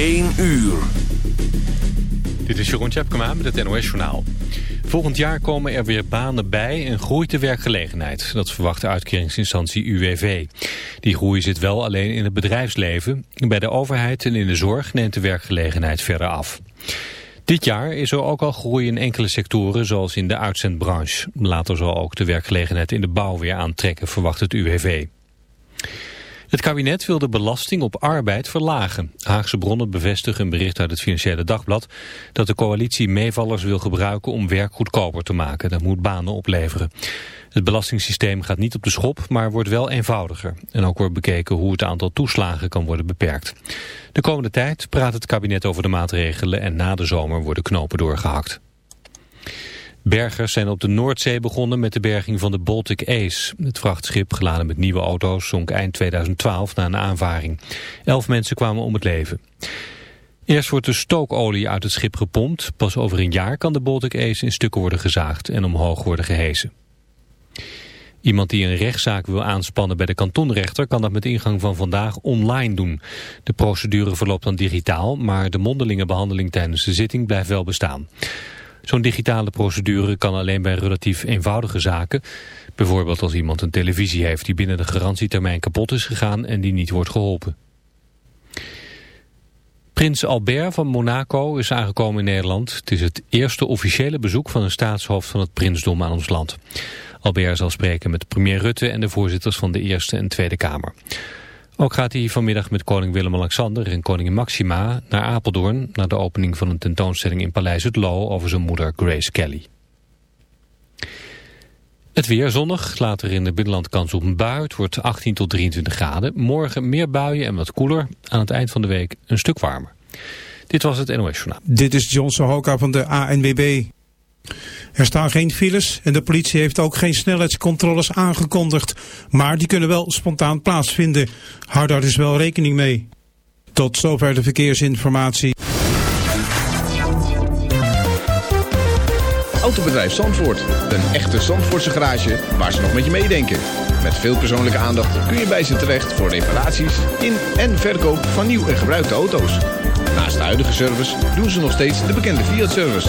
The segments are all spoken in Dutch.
1 uur. Dit is Jeroen Tjepkema met het NOS Journaal. Volgend jaar komen er weer banen bij en groeit de werkgelegenheid. Dat verwacht de uitkeringsinstantie UWV. Die groei zit wel alleen in het bedrijfsleven. Bij de overheid en in de zorg neemt de werkgelegenheid verder af. Dit jaar is er ook al groei in enkele sectoren, zoals in de uitzendbranche. Later zal ook de werkgelegenheid in de bouw weer aantrekken, verwacht het UWV. Het kabinet wil de belasting op arbeid verlagen. Haagse bronnen bevestigen een bericht uit het Financiële Dagblad... dat de coalitie meevallers wil gebruiken om werk goedkoper te maken. Dat moet banen opleveren. Het belastingssysteem gaat niet op de schop, maar wordt wel eenvoudiger. En ook wordt bekeken hoe het aantal toeslagen kan worden beperkt. De komende tijd praat het kabinet over de maatregelen... en na de zomer worden knopen doorgehakt. Bergers zijn op de Noordzee begonnen met de berging van de Baltic Ace. Het vrachtschip, geladen met nieuwe auto's, zonk eind 2012 na een aanvaring. Elf mensen kwamen om het leven. Eerst wordt de stookolie uit het schip gepompt. Pas over een jaar kan de Baltic Ace in stukken worden gezaagd en omhoog worden gehesen. Iemand die een rechtszaak wil aanspannen bij de kantonrechter kan dat met ingang van vandaag online doen. De procedure verloopt dan digitaal, maar de mondelinge behandeling tijdens de zitting blijft wel bestaan. Zo'n digitale procedure kan alleen bij relatief eenvoudige zaken. Bijvoorbeeld als iemand een televisie heeft die binnen de garantietermijn kapot is gegaan en die niet wordt geholpen. Prins Albert van Monaco is aangekomen in Nederland. Het is het eerste officiële bezoek van een staatshoofd van het prinsdom aan ons land. Albert zal spreken met premier Rutte en de voorzitters van de Eerste en Tweede Kamer. Ook gaat hij vanmiddag met koning Willem-Alexander en koningin Maxima naar Apeldoorn... naar de opening van een tentoonstelling in Paleis het Loo over zijn moeder Grace Kelly. Het weer zonnig, later in het binnenland kans op een bui. Het wordt 18 tot 23 graden. Morgen meer buien en wat koeler. Aan het eind van de week een stuk warmer. Dit was het NOS Journaal. Dit is Johnson Hoka van de ANWB. Er staan geen files en de politie heeft ook geen snelheidscontroles aangekondigd. Maar die kunnen wel spontaan plaatsvinden. Hou daar dus wel rekening mee. Tot zover de verkeersinformatie. Autobedrijf Zandvoort. Een echte Zandvoortse garage waar ze nog met je meedenken. Met veel persoonlijke aandacht kun je bij ze terecht voor reparaties in en verkoop van nieuw en gebruikte auto's. Naast de huidige service doen ze nog steeds de bekende Fiat-service.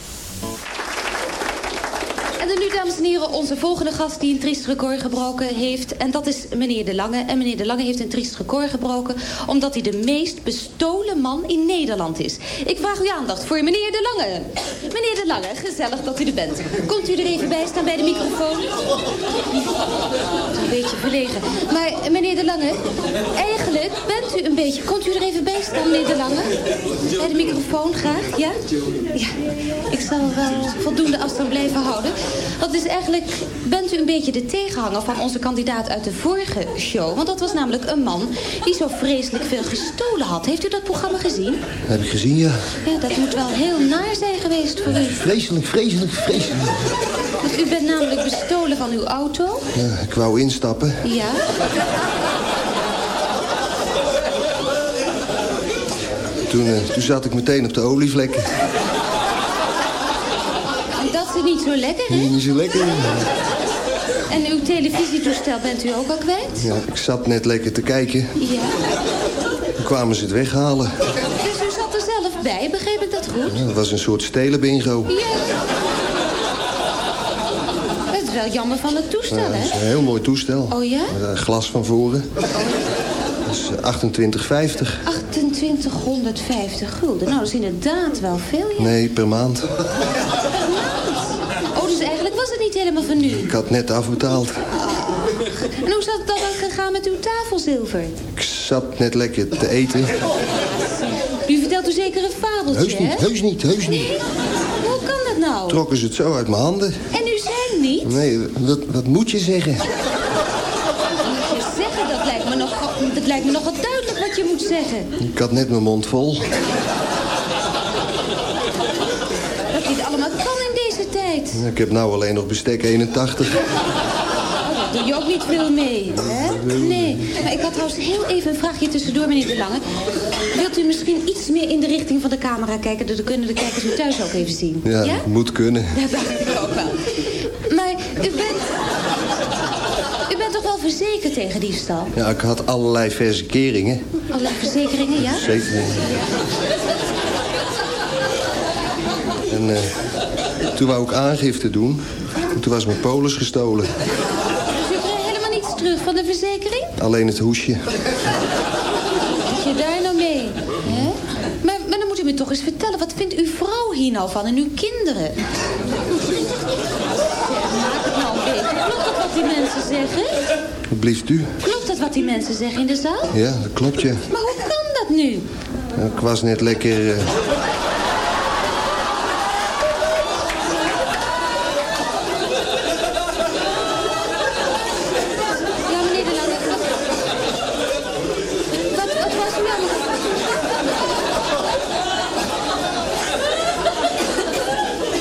Onze volgende gast die een triest record gebroken heeft. En dat is meneer De Lange. En meneer De Lange heeft een triest record gebroken... omdat hij de meest bestolen man in Nederland is. Ik vraag uw aandacht voor meneer De Lange. Meneer De Lange, gezellig dat u er bent. Komt u er even bij staan bij de microfoon? Een beetje verlegen. Maar meneer De Lange, eigenlijk bent u een beetje... Komt u er even bij staan, meneer De Lange? Bij de microfoon, graag, ja? Ja, ik zal wel voldoende afstand blijven houden. Dat is eigenlijk, bent u een beetje de tegenhanger van onze kandidaat uit de vorige show? Want dat was namelijk een man die zo vreselijk veel gestolen had. Heeft u dat programma gezien? Heb ik gezien, ja. Ja, dat moet wel heel naar zijn geweest voor u. Vreselijk, vreselijk, vreselijk. Want u bent namelijk bestolen van uw auto. Ja, ik wou instappen. Ja. Toen, eh, toen zat ik meteen op de olievlekken. Dat is niet zo lekker, hè? Niet zo lekker. En uw televisietoestel bent u ook al kwijt? Ja, ik zat net lekker te kijken. Ja. Toen kwamen ze het weghalen. Dus u zat er zelf bij, begreep ik dat goed? Ja, dat was een soort stelen bingo. Ja. Het is wel jammer van het toestel, Ja, dat is hè? een heel mooi toestel. Oh ja? Met een glas van voren. Dat is 28,50. 2850 gulden. Nou, dat is inderdaad wel veel, ja. Nee, per maand. Oh, dus eigenlijk was het niet helemaal van nu. Ik had net afbetaald. En hoe zat dat dan gegaan met uw tafelzilver? Ik zat net lekker te eten. U vertelt u zeker een fabeltje, Heus niet, hè? heus niet, heus niet. Hoe kan dat nou? Trokken ze het zo uit mijn handen. En u zei niet? Nee, wat, wat moet je zeggen? Moet je zeggen, dat lijkt me nog, dat lijkt me nogal duidelijk wat je moet zeggen. Ik had net mijn mond vol. Dat dit allemaal kan in deze tijd. Ik heb nou alleen nog bestek 81. Oh, daar doe je ook niet veel mee, hè? Nee. Maar ik had trouwens heel even een vraagje tussendoor, meneer De Lange. Wilt u misschien iets meer in de richting van de camera kijken? Dan kunnen de kijkers u thuis ook even zien. Ja, Ja? moet kunnen. Dat dacht ik ook wel. Maar u bent... U bent toch wel verzekerd tegen diefstal? Ja, ik had allerlei verzekeringen. Allerlei verzekeringen, ja? Zeker. En eh, toen wou ik aangifte doen. En toen was mijn polis gestolen. Dus u krijgt helemaal niets terug van de verzekering? Alleen het hoesje. Moet je daar nou mee? Hè? Maar, maar dan moet u me toch eens vertellen. Wat vindt uw vrouw hier nou van en uw kinderen? Maak het nou een beetje. Klopt dat wat die mensen zeggen? Wat blieft u? Klopt dat wat die mensen zeggen in de zaal? Ja, dat klopt, ja. Maar hoe kan dat nu? Ja, Ik was net lekker... eh, Ja, meneer De Lange. Wat, wat, wat was u aan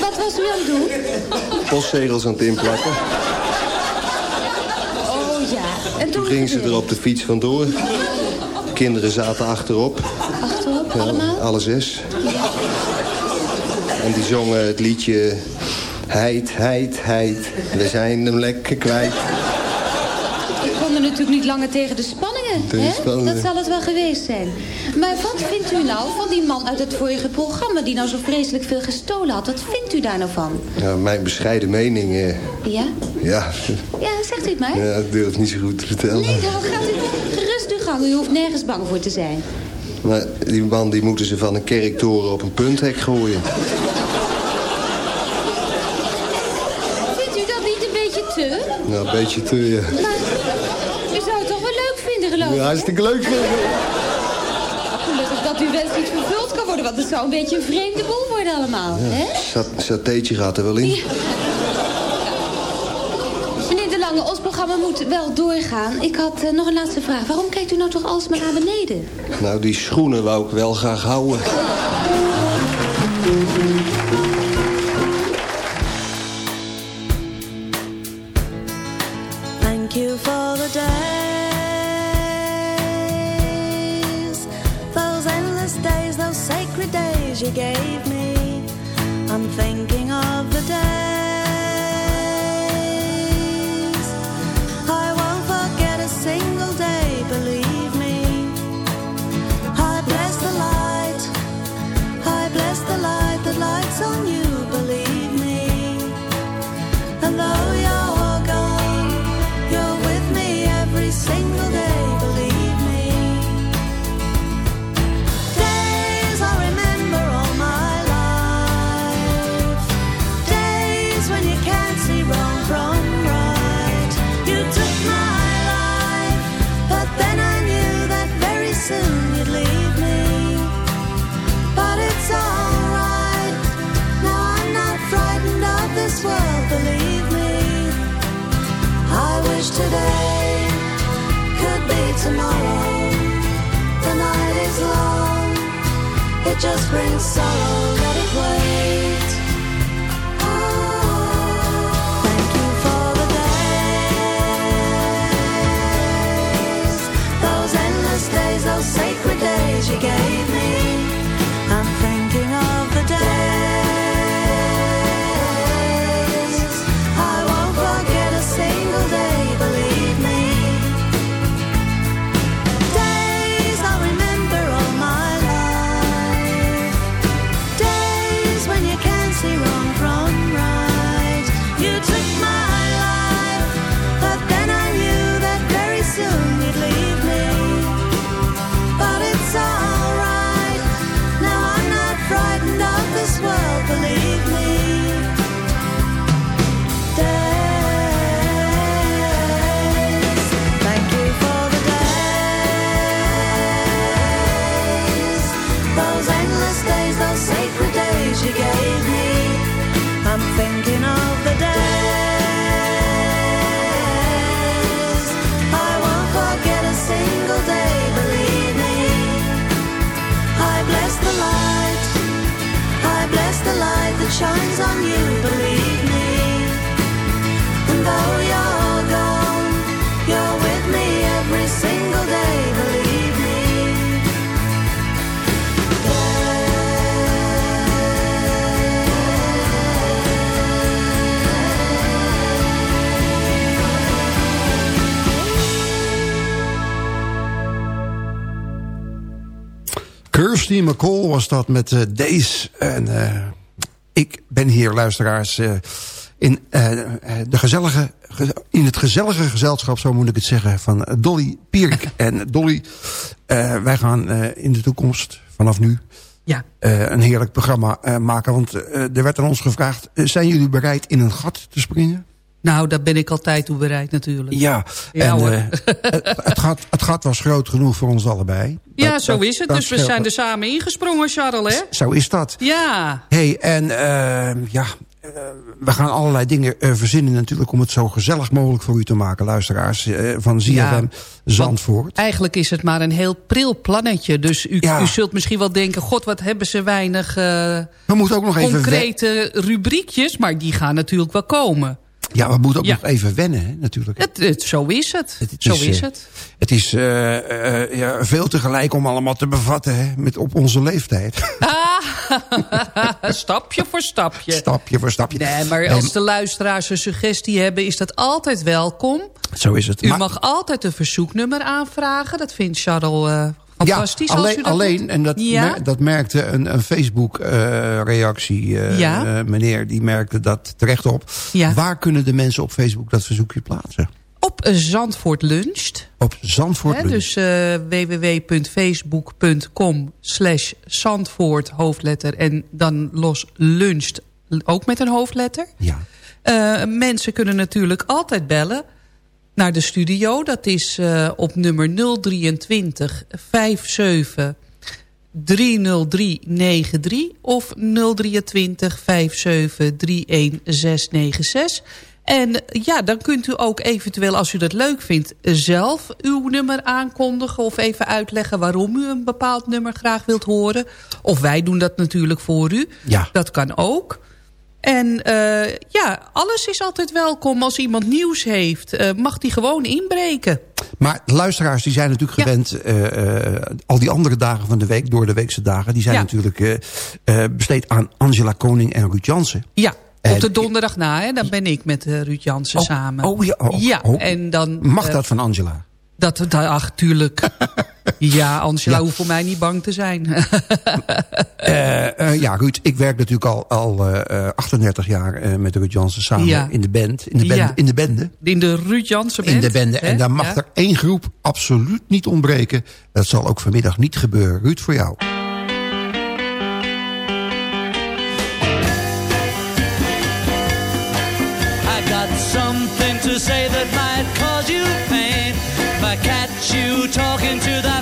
Wat was u aan het doen? Postzegels aan het inplakken. Oh ja. En toen Toen gingen ze er op de fiets vandoor. Kinderen zaten achterop. Achterop, Ja, allemaal? alle zes. En die zongen het liedje... Heid, heid, heid, we zijn hem lekker kwijt. Ik kon er natuurlijk niet langer tegen de spanningen. Dat zal het wel geweest zijn. Maar wat vindt u nou van die man uit het vorige programma... die nou zo vreselijk veel gestolen had? Wat vindt u daar nou van? Ja, mijn bescheiden mening, eh, Ja? ja, Ja, zegt u het maar. ja, ik durf het niet zo goed te vertellen. Nee, nou gaat u gerust uw gang. U hoeft nergens bang voor te zijn. Maar die man die moeten ze van een kerktoren op een punthek gooien. Vindt u dat niet een beetje te? Nou, een beetje te... ja. Maar u zou het toch wel leuk vinden, geloof ik? Ja, hartstikke leuk vinden. Gelukkig dat uw wens niet vervuld kan worden... want het zou een beetje een vreemde boel worden allemaal. Hè? Sat- Satéetje gaat er wel in. Meneer De Lange, ons programma moet wel doorgaan. Ik had eh, nog een laatste vraag. Waarom kijkt u nou toch alsmaar naar beneden? Nou, die schoenen wou ik wel graag houden. Those days, those sacred days you gave me. I'm thinking of the days. just brings sorrow. Shines on you, believe me. And though you're gone, you're with me every single day, believe me. Kirsty McCall was dat met eh, Days. En ik ben hier, luisteraars, eh, in, eh, eh, de gezellige, ge- in het gezellige gezelschap, zo moet ik het zeggen, van Dolly Pierik. en Dolly, wij gaan in de toekomst, vanaf nu, Ja. een heerlijk programma maken. Want er werd aan ons gevraagd, zijn jullie bereid in een gat te springen? Nou, daar ben ik altijd toe bereid natuurlijk. Ja, Ja, en hoor. eh, het, het, gat, het gat was groot genoeg voor ons allebei. Ja, Dat- zo dat- is het. Dus we scheelt. zijn er samen ingesprongen, Charles, hè? Zo is dat. Ja. hey, en eh, ja, eh, we gaan allerlei dingen verzinnen natuurlijk... om het zo gezellig mogelijk voor u te maken, luisteraars van ZFM Ja, Zandvoort. Eigenlijk is het maar een heel pril plannetje. Dus u, Ja. u zult misschien wel denken... God, wat hebben ze weinig We moeten ook nog even concrete rubriekjes. Maar die gaan natuurlijk wel komen. Ja, we moeten ook Ja. nog even wennen, hè, natuurlijk. Het, het, zo is het. zo is, is eh, het. Het is eh, eh, ja, veel tegelijk om allemaal te bevatten hè, met op onze leeftijd. stapje voor stapje. stapje voor stapje. Nee, maar als de luisteraars een suggestie hebben... is dat altijd welkom. Zo is het. U Maar- mag altijd een verzoeknummer aanvragen. Dat vindt Charles eh, fantastisch. Ja, alleen, alleen en dat, Ja? mer- dat merkte een, een Facebook-reactie. Ja? meneer, die merkte dat terecht op. Waar kunnen de mensen op Facebook dat verzoekje plaatsen? Op eh, Zandvoort Luncht. Op Zandvoort dus eh, www.facebook.com slash Zandvoort hoofdletter en dan los luncht ook met een hoofdletter. Ja. Eh, mensen kunnen natuurlijk altijd bellen naar de studio. Dat is eh, op nummer 023 57 30393 of 023 57 31696. En ja, dan kunt u ook eventueel, als u dat leuk vindt... zelf uw nummer aankondigen of even uitleggen... waarom u een bepaald nummer graag wilt horen. Of wij doen dat natuurlijk voor u. Ja. Dat kan ook. En eh, ja, alles is altijd welkom. Als iemand nieuws heeft, eh, mag die gewoon inbreken. Maar luisteraars die zijn natuurlijk gewend... eh, al die andere dagen van de week, door de weekse dagen... die zijn Ja. natuurlijk besteed aan Angela Koning en Ruud Jansen. Ja, En- op de donderdag na, hè, dan ben ik met Ruud Jansen Oh, samen. oh ja, oh, ja oh. en dan... Mag dat van Angela? Dat, dat, ach, tuurlijk. ja, Angela Ja. hoeft voor mij niet bang te zijn. Eh, eh, ja, Ruud, ik werk natuurlijk al, al eh, eh, 38 jaar met Ruud Jansen samen Ja. in de band. In de, band, Ja. in de bende. In de Ruud Jansen In de band, bende. hè? En daar mag er één groep absoluut niet ontbreken. Dat zal ook vanmiddag niet gebeuren. Ruud, voor jou. You talking to that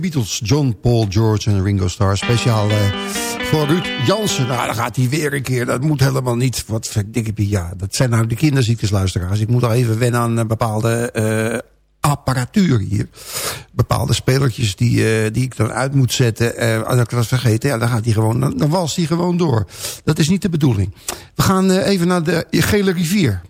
Beatles. John, Paul, George en Ringo Starr. Speciaal eh, voor Ruud Jansen. Nou, dan gaat hij weer een keer. Dat moet helemaal niet. Wat verdikke ja. Dat zijn nou de kinderziekesluisteraars. Ik moet al even wennen aan een bepaalde eh, apparatuur hier. Bepaalde spelertjes die, die ik dan uit moet zetten. en als ik dat vergeten, ja, dan, gaat hij gewoon, dan, dan was hij gewoon door. Dat is niet de bedoeling. We gaan even naar de Gele Rivier.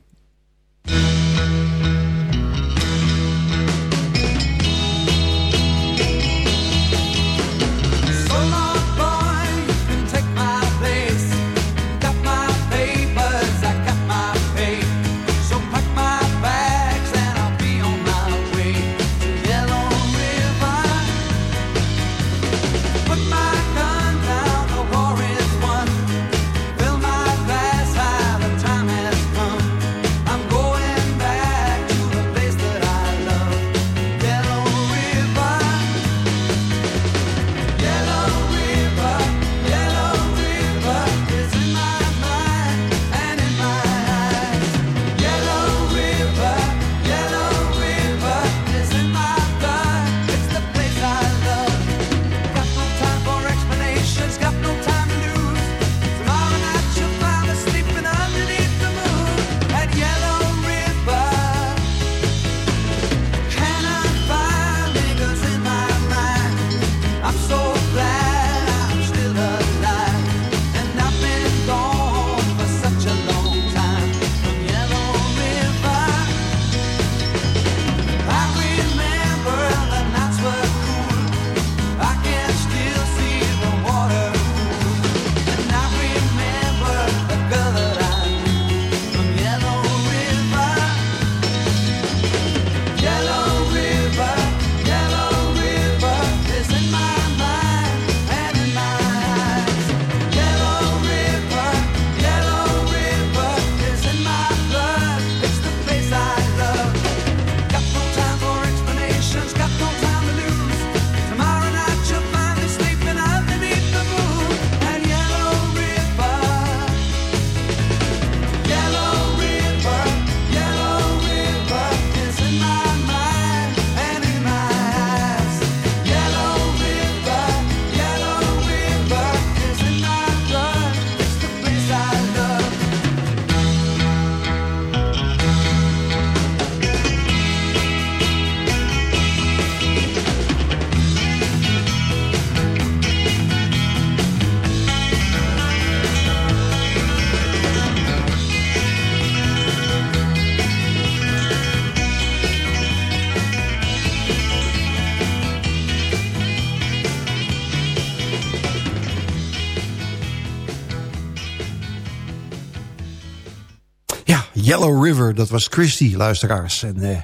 Yellow River, dat was Christy, luisteraars. En eh,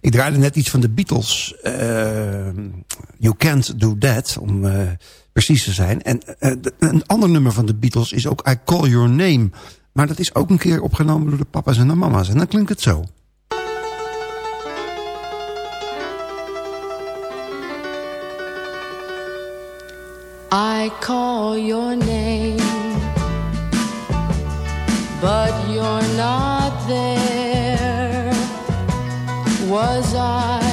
ik draaide net iets van de Beatles. Eh, you Can't Do That, om eh, precies te zijn. En een ander nummer van de Beatles is ook I Call Your Name. Maar dat is ook een keer opgenomen door de papa's en de mama's. En dan klinkt het zo. I call your name but you're not there? Was I?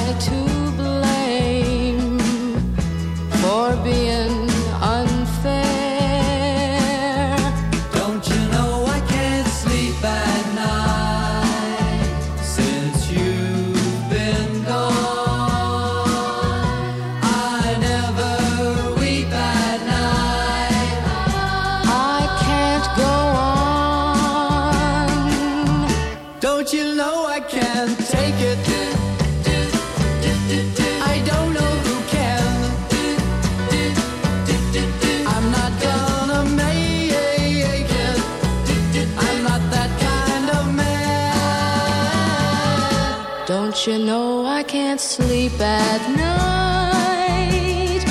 sleep at night,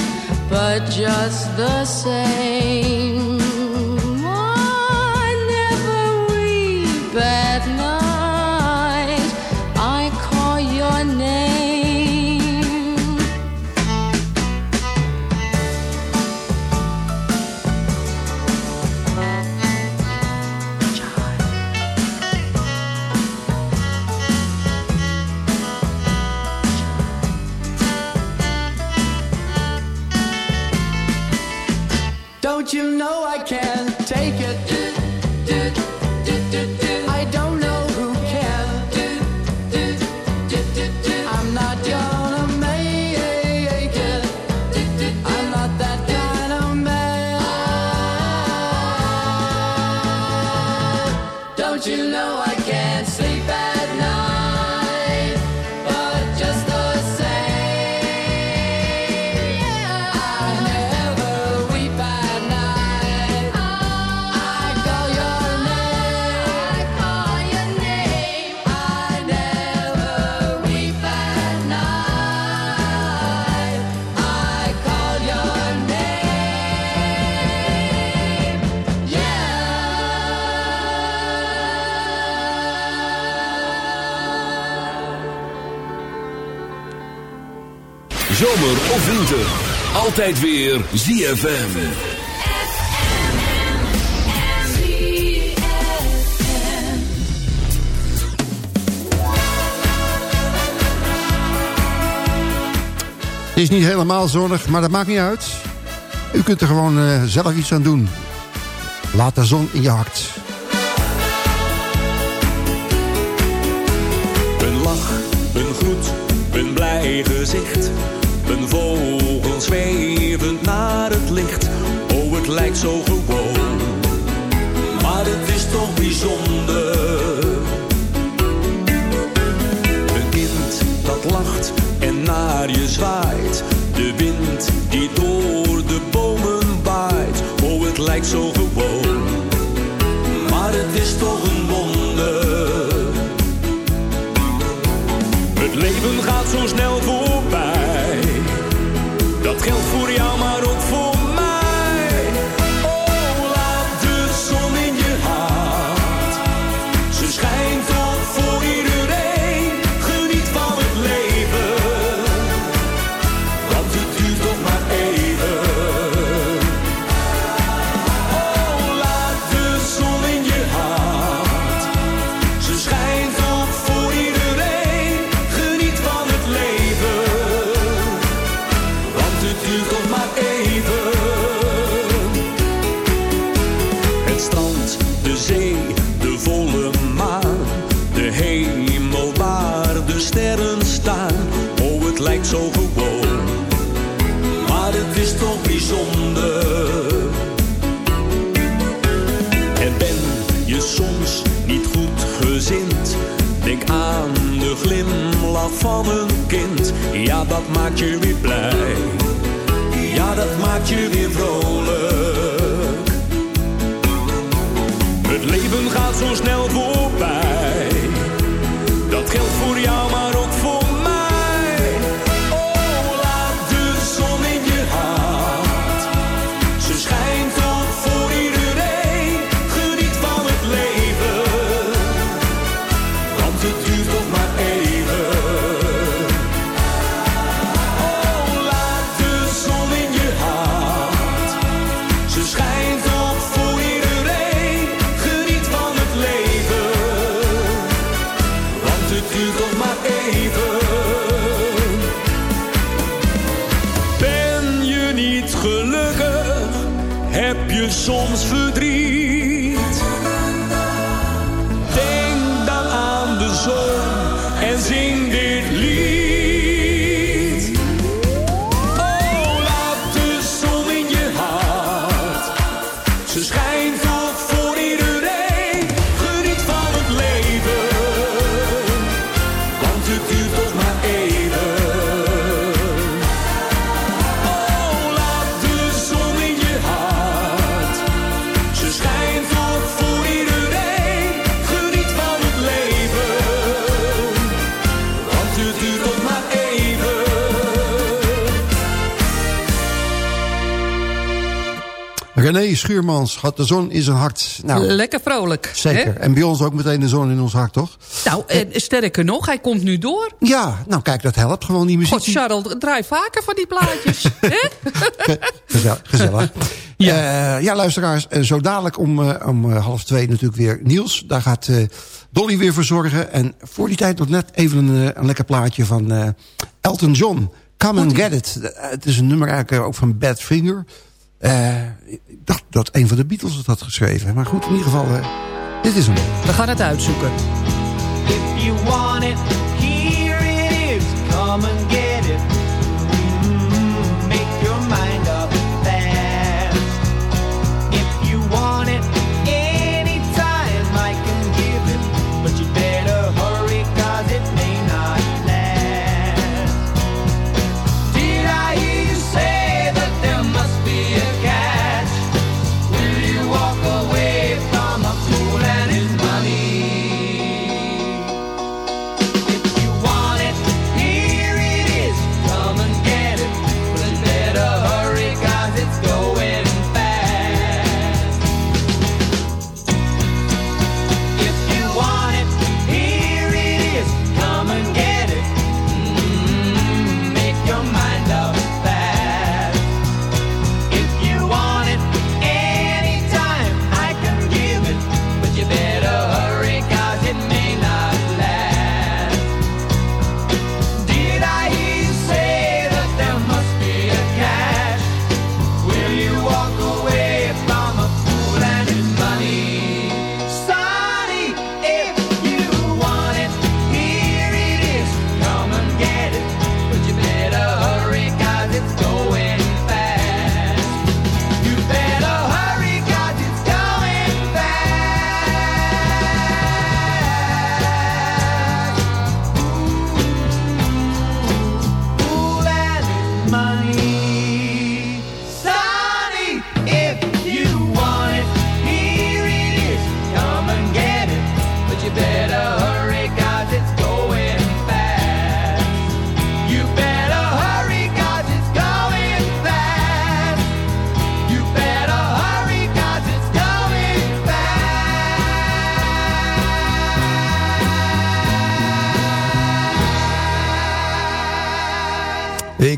but just the same. do, do. Altijd weer ZFM. Het is niet helemaal zonnig, maar dat maakt niet uit. U kunt er gewoon eh, zelf iets aan doen. Laat de zon in je hart. van een kind, ja dat maakt je weer blij. Ja dat maakt je weer vrolijk. Het leven gaat zo snel René Schuurmans had de zon in zijn hart. Nou, Lekker vrolijk. zeker. hè? En bij ons ook meteen de zon in ons hart, toch? Nou, en sterker nog, hij komt nu door. Ja, nou kijk, dat helpt gewoon die muziek. God, Charles, draai vaker van die plaatjes. Gezellig. gezellig. ja. ja, luisteraars. eh, Zo dadelijk om, eh, om eh, half twee natuurlijk weer Niels. Daar gaat eh, Dolly weer voor zorgen. En voor die tijd nog net even een, eh, een lekker plaatje van eh, Elton John. Come and Get It. Eh, het is een nummer eigenlijk eh, ook van Bad Finger. Eh, ik dacht dat een van de Beatles het had geschreven. Maar goed, in ieder geval, eh, dit is hem. We gaan het uitzoeken. If you want it, here it is. Come and get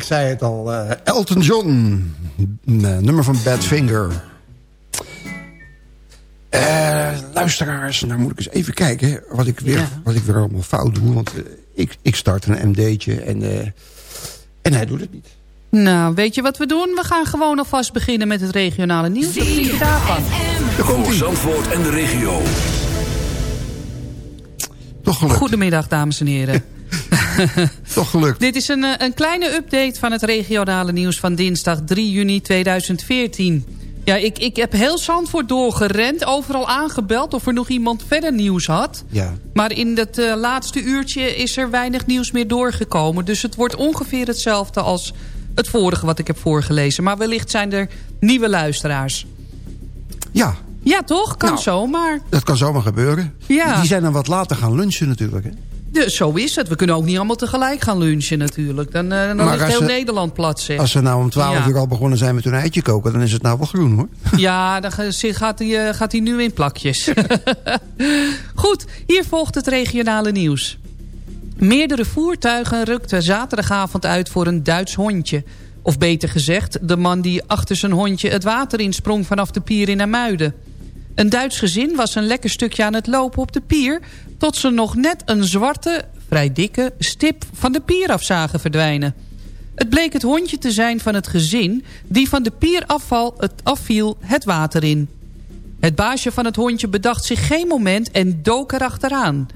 Ik zei het al, eh, Elton John. Eh, nummer van Badfinger. Eh luisteraars, nou moet ik eens even kijken wat ik weer, wat ik weer allemaal fout doe. Want ik, ik start een MD'tje en, eh, en hij doet het niet. Nou, weet je wat we doen? We gaan gewoon alvast beginnen met het regionale nieuws. Wat vind je daarvan? Voor Zandvoort en de regio. Toch gelukt. Goedemiddag, dames en heren. Toch gelukt. Dit is een, eh, een kleine update van het regionale nieuws van dinsdag 3 juni 2014. Ja, ik, ik heb heel Zandvoort doorgerend, overal aangebeld of er nog iemand verder nieuws had. Ja. Maar in het eh, laatste uurtje is er weinig nieuws meer doorgekomen. Dus het wordt ongeveer hetzelfde als het vorige wat ik heb voorgelezen. Maar wellicht zijn er nieuwe luisteraars. Ja, Ja, toch? Kan Nou. zomaar. dat kan zomaar gebeuren. Ja. Die zijn dan wat later gaan lunchen natuurlijk. Hè? Dus zo is het. We kunnen ook niet allemaal tegelijk gaan lunchen natuurlijk. Dan, eh, dan Maar heel ze- Nederland plat, zeg. Als ze nou om 12 Ja. uur al begonnen zijn met hun eitje koken... dan is het nou wel groen hoor. Ja, dan gaat hij, eh, gaat hij nu in plakjes. Goed, hier volgt het regionale nieuws. Meerdere voertuigen rukten zaterdagavond uit voor een Duits hondje. Of beter gezegd, de man die achter zijn hondje het water insprong vanaf de pier in Amuiden. Een Duits gezin was een lekker stukje aan het lopen op de pier... tot ze nog net een zwarte, vrij dikke stip van de pier af zagen verdwijnen. Het bleek het hondje te zijn van het gezin... die van de pier afval het afviel het water in. Het baasje van het hondje bedacht zich geen moment en dook erachteraan.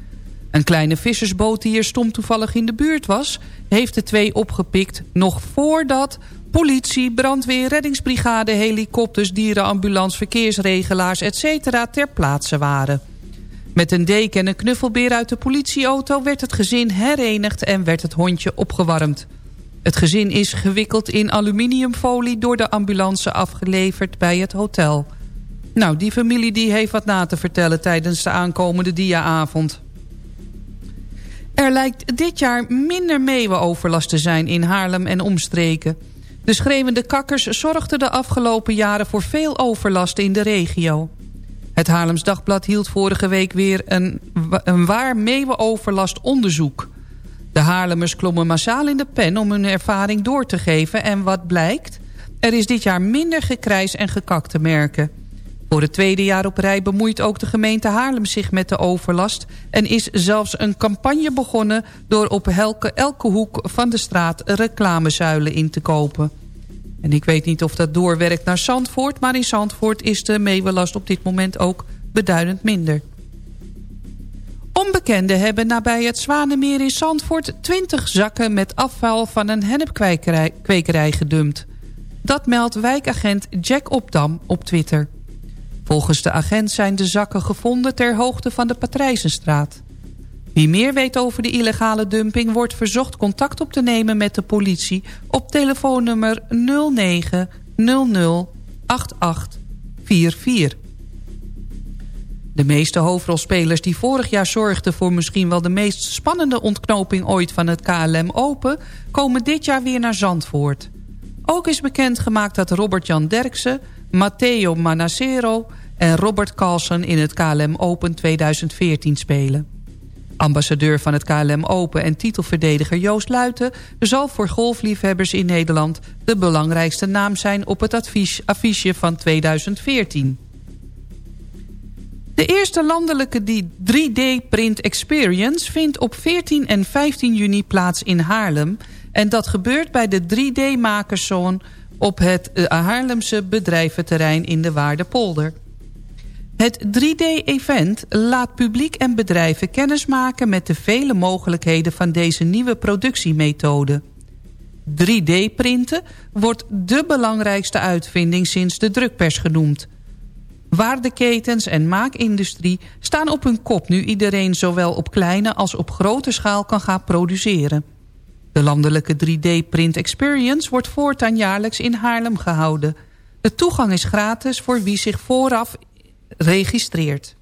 Een kleine vissersboot die er stom toevallig in de buurt was... heeft de twee opgepikt nog voordat politie, brandweer, reddingsbrigade... helikopters, dierenambulance, verkeersregelaars, etc. ter plaatse waren. Met een deken en een knuffelbeer uit de politieauto... werd het gezin herenigd en werd het hondje opgewarmd. Het gezin is gewikkeld in aluminiumfolie... door de ambulance afgeleverd bij het hotel. Nou, die familie die heeft wat na te vertellen... tijdens de aankomende diaavond. Er lijkt dit jaar minder meeuwenoverlast te zijn in Haarlem en omstreken. De schreeuwende kakkers zorgden de afgelopen jaren voor veel overlast in de regio. Het Haarlems Dagblad hield vorige week weer een, een waar meeuwenoverlast onderzoek. De Haarlemmers klommen massaal in de pen om hun ervaring door te geven... en wat blijkt? Er is dit jaar minder gekrijs en gekak te merken. Voor het tweede jaar op rij bemoeit ook de gemeente Haarlem zich met de overlast... en is zelfs een campagne begonnen door op elke, elke hoek van de straat reclamezuilen in te kopen. En ik weet niet of dat doorwerkt naar Zandvoort... maar in Zandvoort is de meeuwelast op dit moment ook beduidend minder. Onbekenden hebben nabij het Zwanemeer in Zandvoort... 20 zakken met afval van een hennepkwekerij gedumpt. Dat meldt wijkagent Jack Opdam op Twitter. Volgens de agent zijn de zakken gevonden ter hoogte van de Patrijzenstraat. Wie meer weet over de illegale dumping wordt verzocht contact op te nemen met de politie op telefoonnummer 0900 8844. De meeste hoofdrolspelers die vorig jaar zorgden voor misschien wel de meest spannende ontknoping ooit van het KLM Open, komen dit jaar weer naar Zandvoort. Ook is bekendgemaakt dat Robert-Jan Derksen, Matteo Manacero en Robert Carlsen in het KLM Open 2014 spelen. Ambassadeur van het KLM Open en titelverdediger Joost Luiten... zal voor golfliefhebbers in Nederland de belangrijkste naam zijn... op het advies, affiche van 2014. De eerste landelijke 3D-print experience vindt op 14 en 15 juni plaats in Haarlem... en dat gebeurt bij de 3D-makerszone op het eh, Haarlemse bedrijventerrein in de Waardepolder. Het 3D-event laat publiek en bedrijven kennismaken met de vele mogelijkheden van deze nieuwe productiemethode. 3D-printen wordt de belangrijkste uitvinding sinds de drukpers genoemd. Waardeketens en maakindustrie staan op hun kop nu iedereen zowel op kleine als op grote schaal kan gaan produceren. De landelijke 3D-print experience wordt voortaan jaarlijks in Haarlem gehouden. De toegang is gratis voor wie zich vooraf registreert.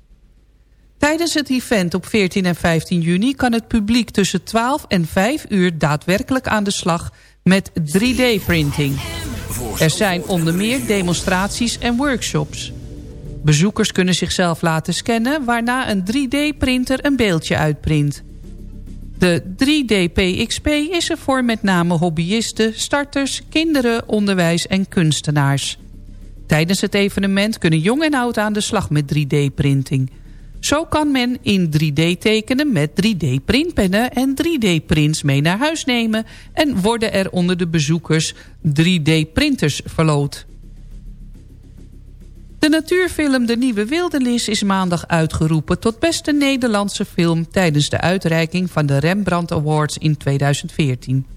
Tijdens het event op 14 en 15 juni kan het publiek tussen 12 en 5 uur daadwerkelijk aan de slag met 3D-printing. Er zijn onder meer demonstraties en workshops. Bezoekers kunnen zichzelf laten scannen... waarna een 3D-printer een beeldje uitprint. De 3D-PXP is er voor met name hobbyisten, starters, kinderen, onderwijs en kunstenaars. Tijdens het evenement kunnen jong en oud aan de slag met 3D-printing. Zo kan men in 3D tekenen met 3D-printpennen en 3D-prints mee naar huis nemen... en worden er onder de bezoekers 3D-printers verloot. De natuurfilm De Nieuwe Wildernis is maandag uitgeroepen... tot beste Nederlandse film tijdens de uitreiking van de Rembrandt Awards in 2014.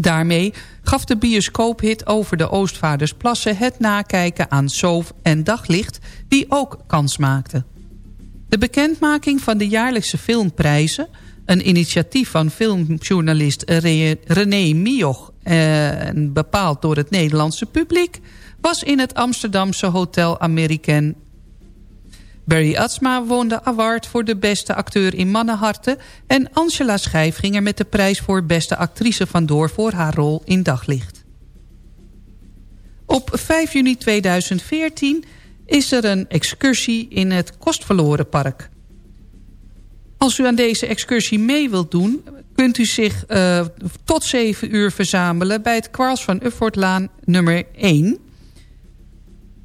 Daarmee gaf de bioscoophit over de Oostvaardersplassen... het nakijken aan Soof en Daglicht, die ook kans maakte. De bekendmaking van de jaarlijkse filmprijzen... een initiatief van filmjournalist René Mioch... en bepaald door het Nederlandse publiek... was in het Amsterdamse Hotel American Barry Atsma won de award voor de beste acteur in Mannenharten... en Angela Schijf ging er met de prijs voor beste actrice vandoor... voor haar rol in Daglicht. Op 5 juni 2014 is er een excursie in het Kostverlorenpark. Als u aan deze excursie mee wilt doen... kunt u zich uh, tot 7 uur verzamelen bij het Kwarls van Uffortlaan nummer 1...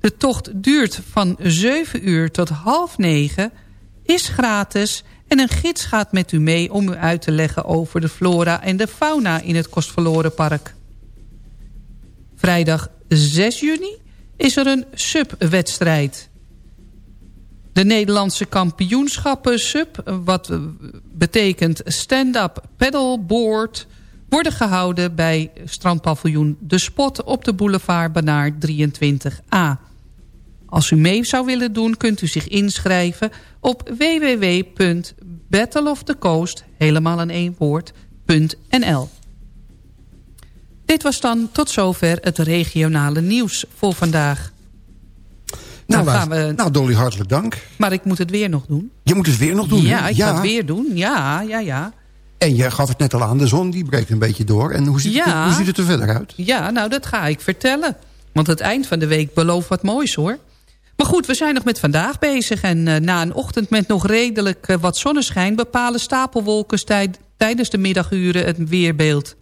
De tocht duurt van 7 uur tot half 9, is gratis... en een gids gaat met u mee om u uit te leggen over de flora en de fauna in het Kostverlorenpark. Vrijdag 6 juni is er een sub-wedstrijd. De Nederlandse kampioenschappen sub, wat betekent stand-up paddleboard... worden gehouden bij strandpaviljoen De Spot op de boulevard Banaar 23A. Als u mee zou willen doen, kunt u zich inschrijven op www.battleofthecoast, helemaal in één woord.nl. Dit was dan tot zover het regionale nieuws voor vandaag. Nou, gaan we... nou, Dolly, hartelijk dank. Maar ik moet het weer nog doen. Je moet het weer nog doen, Ja, ik ga het weer doen. Ja, ja, ja. En je gaf het net al aan, de zon die breekt een beetje door. En hoe ziet, het, Ja. er- hoe ziet het er verder uit? Ja, nou, dat ga ik vertellen. Want het eind van de week belooft wat moois, hoor. Maar goed, we zijn nog met vandaag bezig. En eh, na een ochtend met nog redelijk eh, wat zonneschijn... bepalen stapelwolken tijd- tijdens de middaguren het weerbeeld.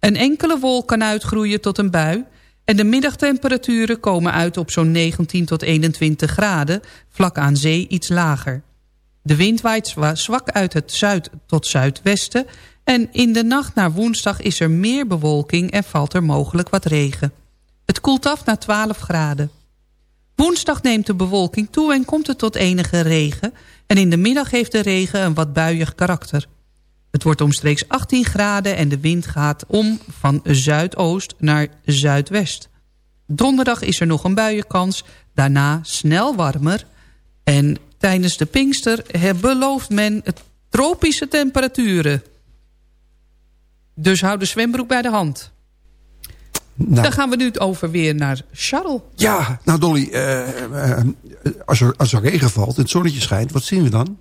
Een enkele wolk kan uitgroeien tot een bui... en de middagtemperaturen komen uit op zo'n 19 tot 21 graden... vlak aan zee iets lager. De wind waait zwa- zwak uit het zuid tot zuidwesten... en in de nacht naar woensdag is er meer bewolking en valt er mogelijk wat regen. Het koelt af naar 12 graden. Woensdag neemt de bewolking toe en komt het tot enige regen... en in de middag heeft de regen een wat buiig karakter. Het wordt omstreeks 18 graden en de wind gaat om van zuidoost naar zuidwest. Donderdag is er nog een buienkans, daarna snel warmer... en tijdens de Pinkster belooft men tropische temperaturen. Dus hou de zwembroek bij de hand. Nou. Dan gaan we nu over weer naar Charles. Ja, nou Dolly, eh, eh, als, er, als er regen valt en het zonnetje schijnt, wat zien we dan?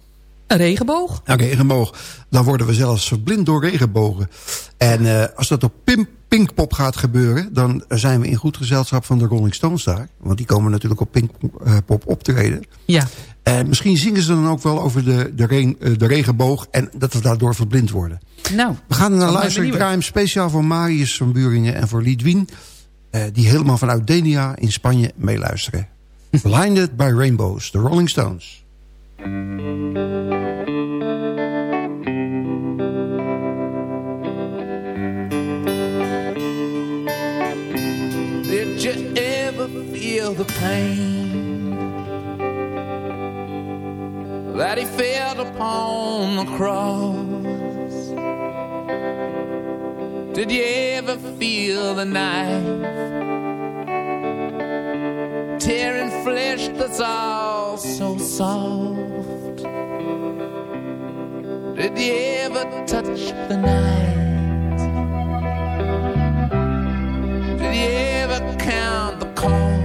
Een regenboog. Een regenboog. Dan worden we zelfs verblind door regenbogen. En eh, als dat op Pim Pinkpop gaat gebeuren... dan zijn we in goed gezelschap van de Rolling Stones daar. Want die komen natuurlijk op Pinkpop optreden. Ja. En misschien zingen ze dan ook wel over de, de, reen- eh, de regenboog... en dat we daardoor verblind worden. Nou, We gaan er naar luisteren. Ik benieuwen. draai hem speciaal voor Marius van Buringen en voor Lidwien... eh, die helemaal vanuit Denia in Spanje meeluisteren. Blinded by Rainbows, de Rolling Stones. That he felt upon the cross? Did you ever feel the knife tearing flesh that's all so soft? Did you ever touch the night? Did you ever count the cost?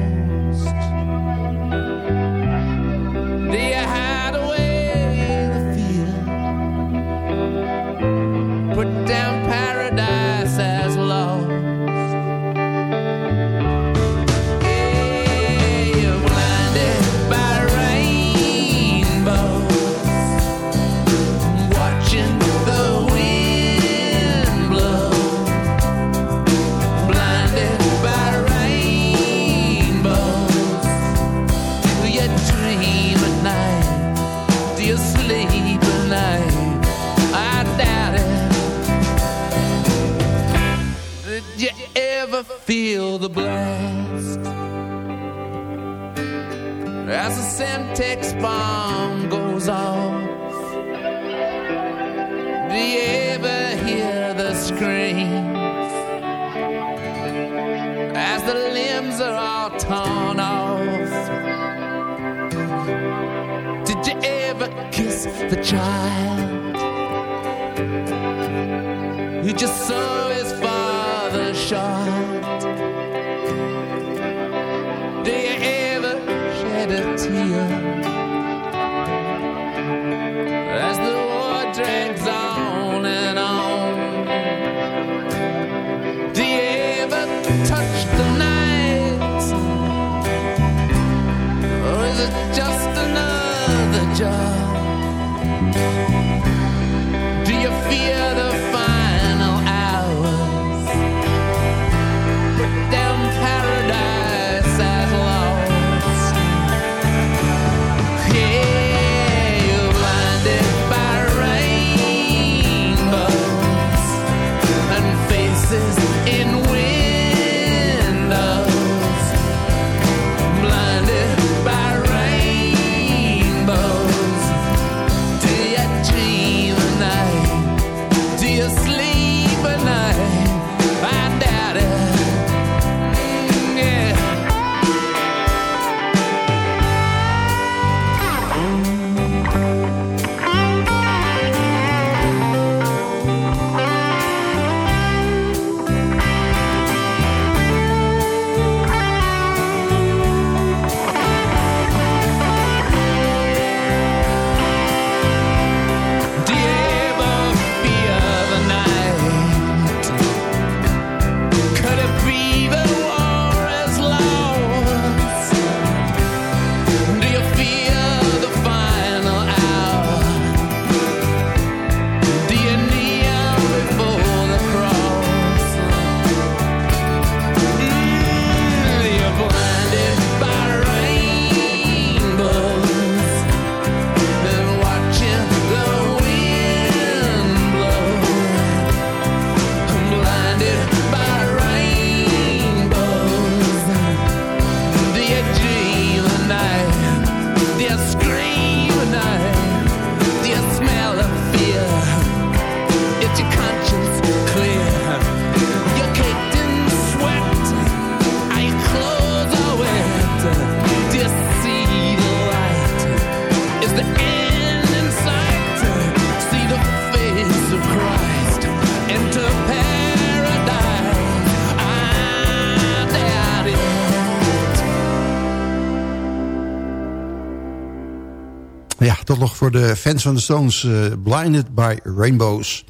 Voor de fans van de Stones. eh, Blinded by Rainbows.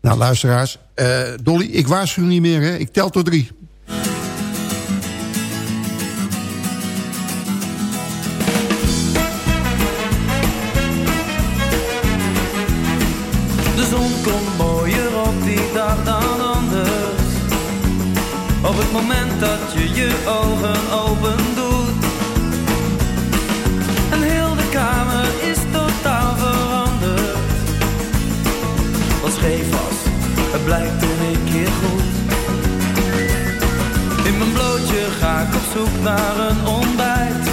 Nou, luisteraars. eh, Dolly, ik waarschuw niet meer, hè. Ik tel tot drie. De zon komt mooier op die dag dan anders. Op het moment dat je je ogen open doet. Het blijkt in één keer goed. In mijn blootje ga ik op zoek naar een ontbijt.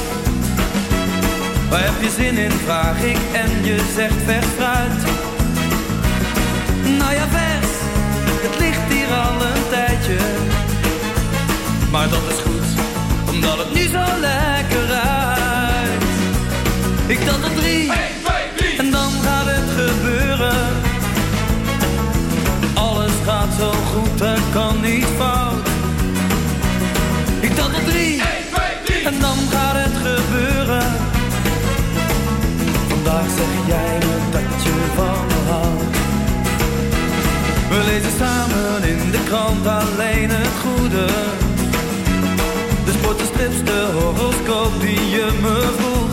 Waar heb je zin in, vraag ik en je zegt vers fruit. Nou ja, vers, het ligt hier al een tijdje. Maar dat is goed, omdat het nu zo lekker ruikt. Ik tel tot drie, krant alleen het goede. De sport, de de horoscoop die je me vroeg.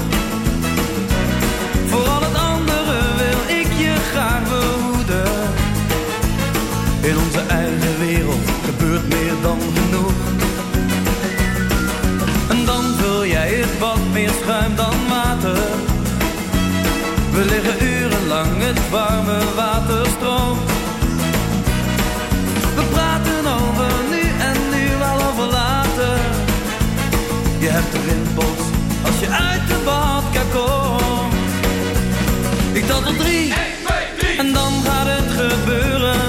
Voor al het andere wil ik je graag behoeden. In onze eigen wereld gebeurt meer dan genoeg. En dan vul jij het wat meer schuim dan water. We liggen urenlang het warme water stroomt. Hebt de rimpels als je uit de badkamer komt. Ik tel tot drie, en dan gaat het gebeuren.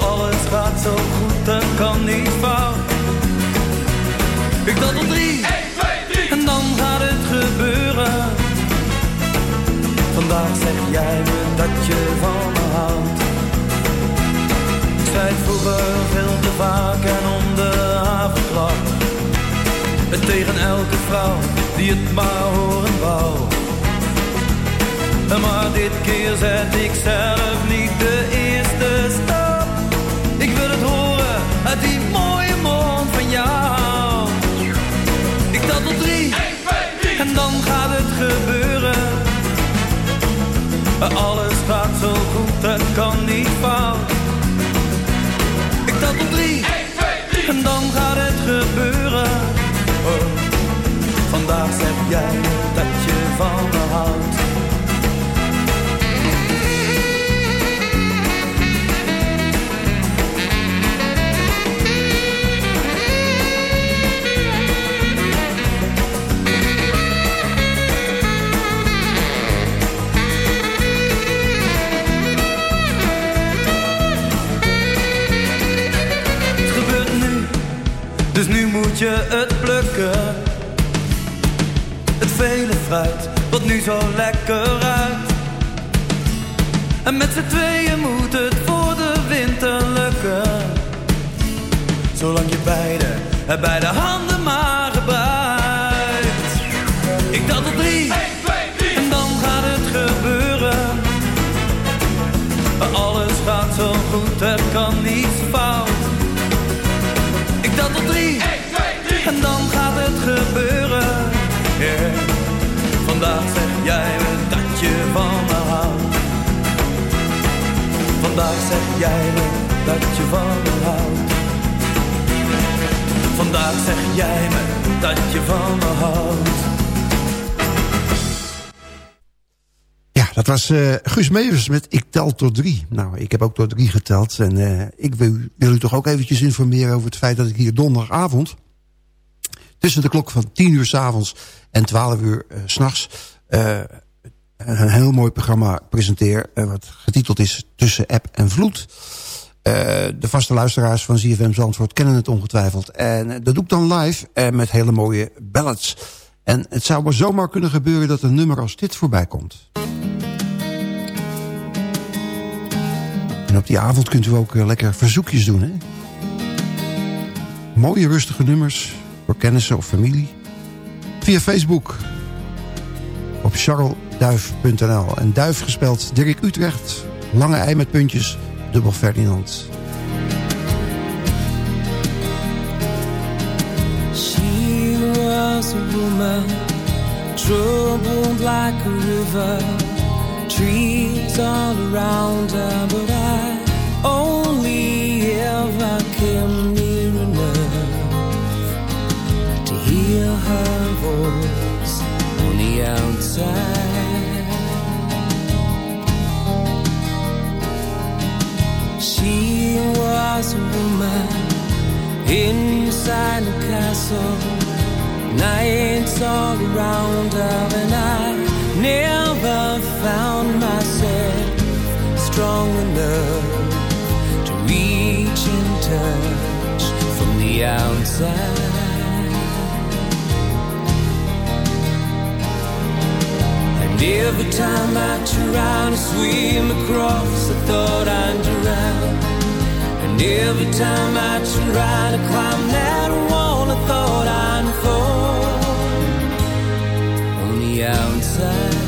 Alles gaat zo goed, er kan niet fout. Ik tel tot drie, en dan gaat het gebeuren. Vandaag zeg jij me dat je van me houdt. Ik zei het vroeger veel te vaak tegen elke vrouw die het maar horen wou. Maar dit keer zet ik zelf niet de eerste stap. Ik wil het horen uit die mooie mond van jou. Ik tel tot drie, en dan gaat het gebeuren. Alles gaat zo goed, het kan niet fout. Ik tel tot drie, en dan gaat het gebeuren. Jij dat je van me houdt. Gebeurt nu, dus nu moet je het zo lekker ruikt. En met z'n tweeën moet het voor de winter lukken. Zolang je beide, beide handen maar gebruikt. Ik tel tot drie, en dan gaat het gebeuren. Alles gaat zo goed, er kan niets fout. Zeg jij me dat je van me houdt. Vandaag zeg jij me dat je van me houdt. Ja, dat was eh Guus Meeuwers met Ik tel tot drie. Nou, ik heb ook tot drie geteld. En eh, ik wil, wil u toch ook eventjes informeren over het feit dat ik hier donderdagavond... tussen de klok van 10 uur s'avonds en 12 uur eh, s s'nachts... eh een heel mooi programma presenteer... eh, wat getiteld is Tussen App en Vloed. Eh, de vaste luisteraars van ZFM Zandvoort kennen het ongetwijfeld. En dat doe ik dan live eh, met hele mooie ballads. En het zou maar zomaar kunnen gebeuren dat een nummer als dit voorbij komt. En op die avond kunt u ook lekker verzoekjes doen. Hè? Mooie rustige nummers voor kennissen of familie. Via Facebook. charlesduif.nl. En duif gespeld Dirk Utrecht, lange ei met puntjes, dubbel Ferdinand. She was a woman, troubled like a river, trees all around her, but I only ever came near enough to hear her voice on the outside. She was a woman inside a castle. Nights all around her, and I never found myself strong enough to reach and touch from the outside. And every time I try to swim across, I thought I'd drown. And every time I try to climb that wall, I thought I'd fall on the outside.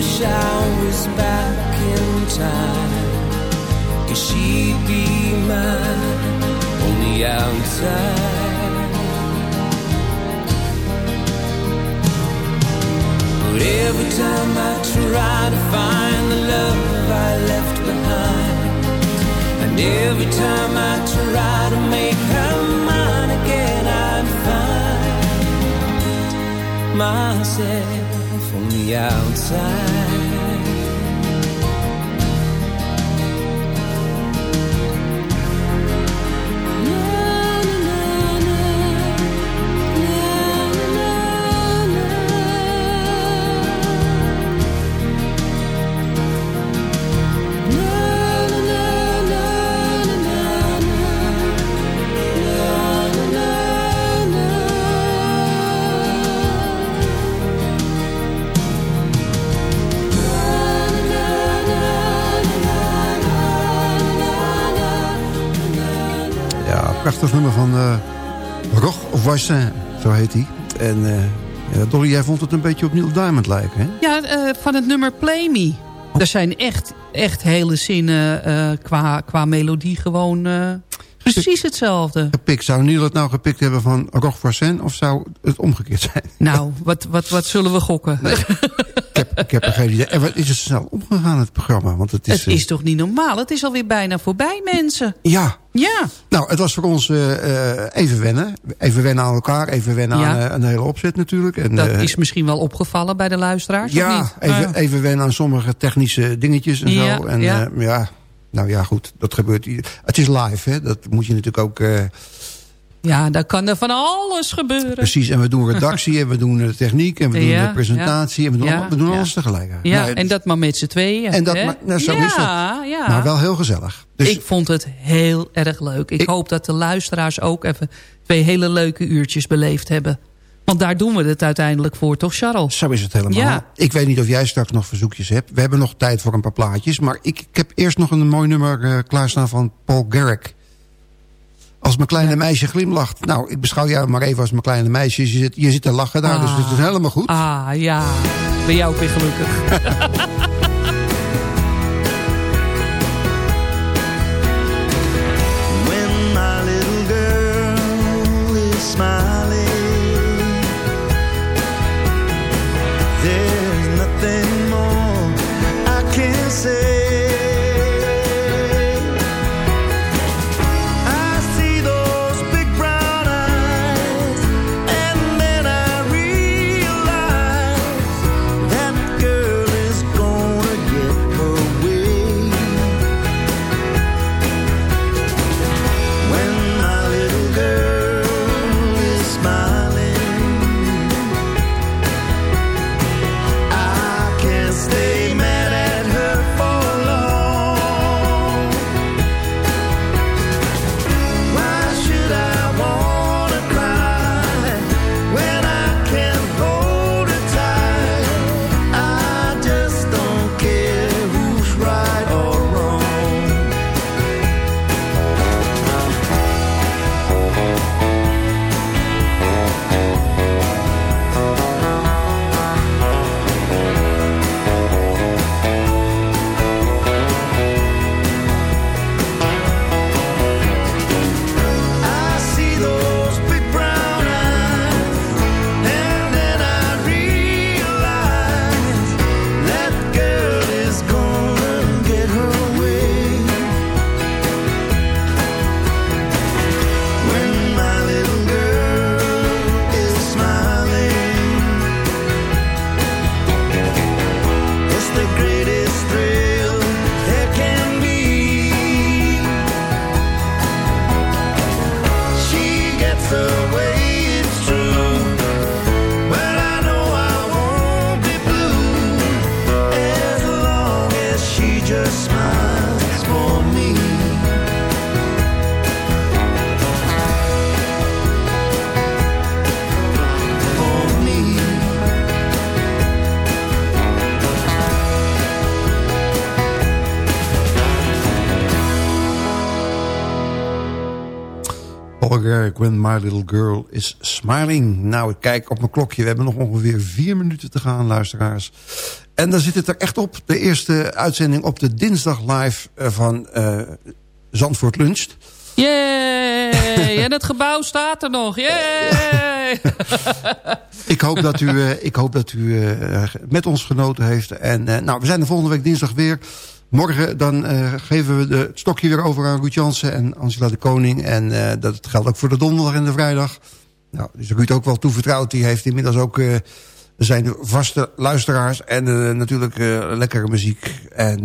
wish I was back in time. Cause she'd be mine on the outside. But every time I try to find the love I left behind and every time I try to make her mine again I'd find myself outside Voisin, zo heet hij. En eh, ja, Dolly, jij vond het een beetje op Neil Diamond lijken, hè? Ja, eh, van het nummer Play Me. Er zijn echt, echt hele zinnen eh, qua, qua melodie gewoon eh, precies hetzelfde. Gepikt. Zou Neil het nou gepikt hebben van Roch Voisin of zou het omgekeerd zijn? Nou, wat, wat, wat zullen we gokken? Ik heb er geen idee. En wat is het snel omgegaan, het programma? Want het is, het is toch niet normaal? Het is alweer bijna voorbij, mensen. Ja. Ja. Nou, het was voor ons eh, eh, even wennen. Even wennen aan elkaar. Even wennen Ja. aan eh, een hele opzet natuurlijk. En, Dat eh, is misschien wel opgevallen bij de luisteraars, of Ja, niet? even, Ah. even wennen aan sommige technische dingetjes en Ja, zo. En ja. nou ja, goed, dat gebeurt. Het is live, hè. Dat moet je natuurlijk ook... eh, Ja, daar kan er van alles gebeuren. precies, en we doen redactie, en we doen de techniek... en we doen Ja, de presentatie, en we doen, ja, allemaal- we doen ja. alles tegelijk. Ja, Nou, en dat maar met z'n tweeën. En dat hè? maar- nou, zo is dat. Ja. Maar wel heel gezellig. Dus ik vond het heel erg leuk. Ik, hoop dat de luisteraars ook even twee hele leuke uurtjes beleefd hebben. Want daar doen we het uiteindelijk voor, toch Charles? Zo is het helemaal. Ja. Ik weet niet of jij straks nog verzoekjes hebt. We hebben nog tijd voor een paar plaatjes. Maar ik, ik heb eerst nog een mooi nummer eh, klaarstaan van Paul Garrick. Als mijn kleine meisje glimlacht. Nou, ik beschouw jou maar even als mijn kleine meisje. Je zit, je zit te lachen daar, dus het is helemaal goed. Ah, ja. Ben jij ook weer gelukkig. When My Little Girl is Smiling. Nou, ik kijk op mijn klokje. We hebben nog ongeveer vier minuten te gaan, luisteraars. En dan zit het er echt op. De eerste uitzending op de dinsdag live eh, van eh, Zandvoort Luncht. Yay! en het gebouw staat er nog. Yay! Ik hoop dat u, eh, ik hoop dat u met ons genoten heeft. En nou, we zijn de volgende week dinsdag weer. Morgen dan eh, geven we de, het stokje weer over aan Ruud Jansen en Angela de Koning. En eh, dat geldt ook voor de donderdag en de vrijdag. Nou, dus Ruud ook wel toevertrouwd. Die heeft inmiddels ook eh, zijn vaste luisteraars. En natuurlijk lekkere muziek. En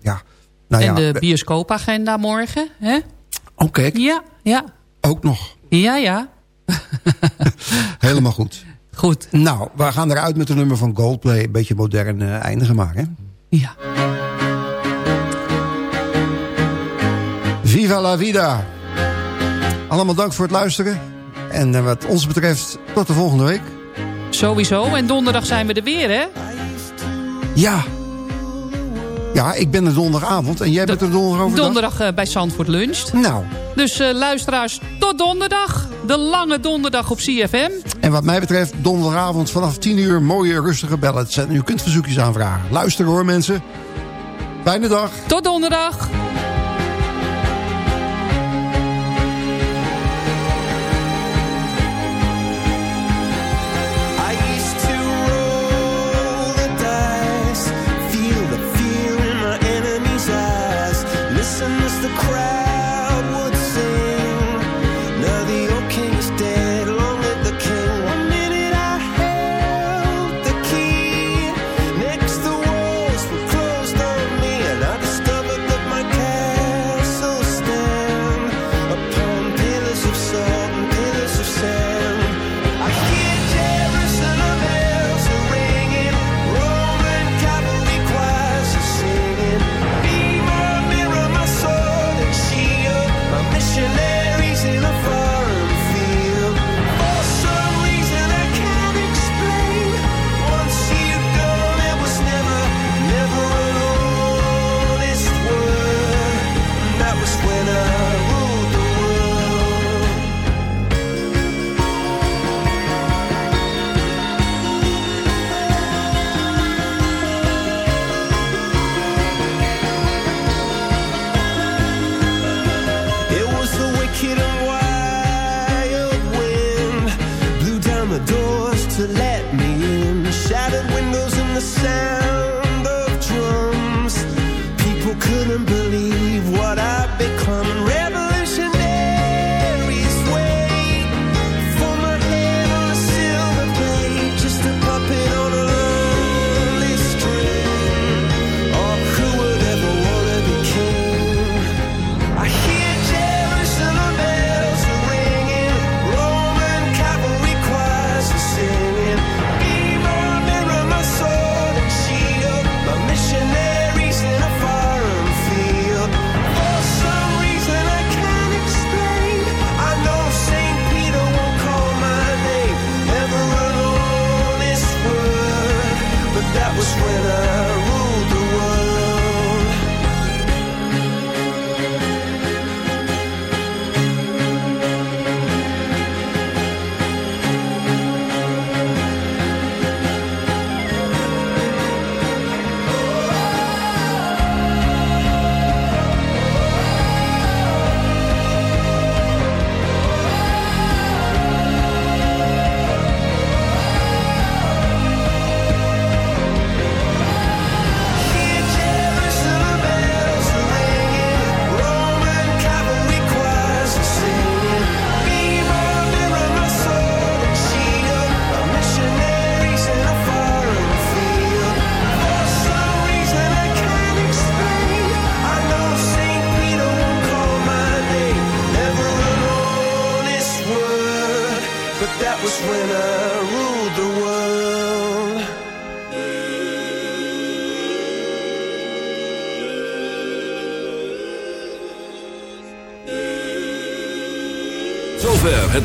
ja, nou en ja. de bioscoopagenda morgen, hè? Oh, kijk. Ja, ja. Ook nog. Ja, ja. Helemaal goed. Goed. Nou, we gaan eruit met een nummer van Goldplay. Een beetje modern eindigen maar, hè? Ja. Viva la vida. Allemaal dank voor het luisteren. En eh, wat ons betreft, tot de volgende week. Sowieso. En donderdag zijn we er weer, hè? Ja. Ja, ik ben er donderdagavond en jij bent er donderdag overdag. Donderdag eh, bij Zandvoort Lunch. Nou, Dus eh, luisteraars, tot donderdag. De lange donderdag op CFM. en wat mij betreft donderdagavond vanaf 10 uur mooie rustige ballads. En u kunt verzoekjes aanvragen. Luister hoor mensen. Fijne dag. Tot donderdag. Crowd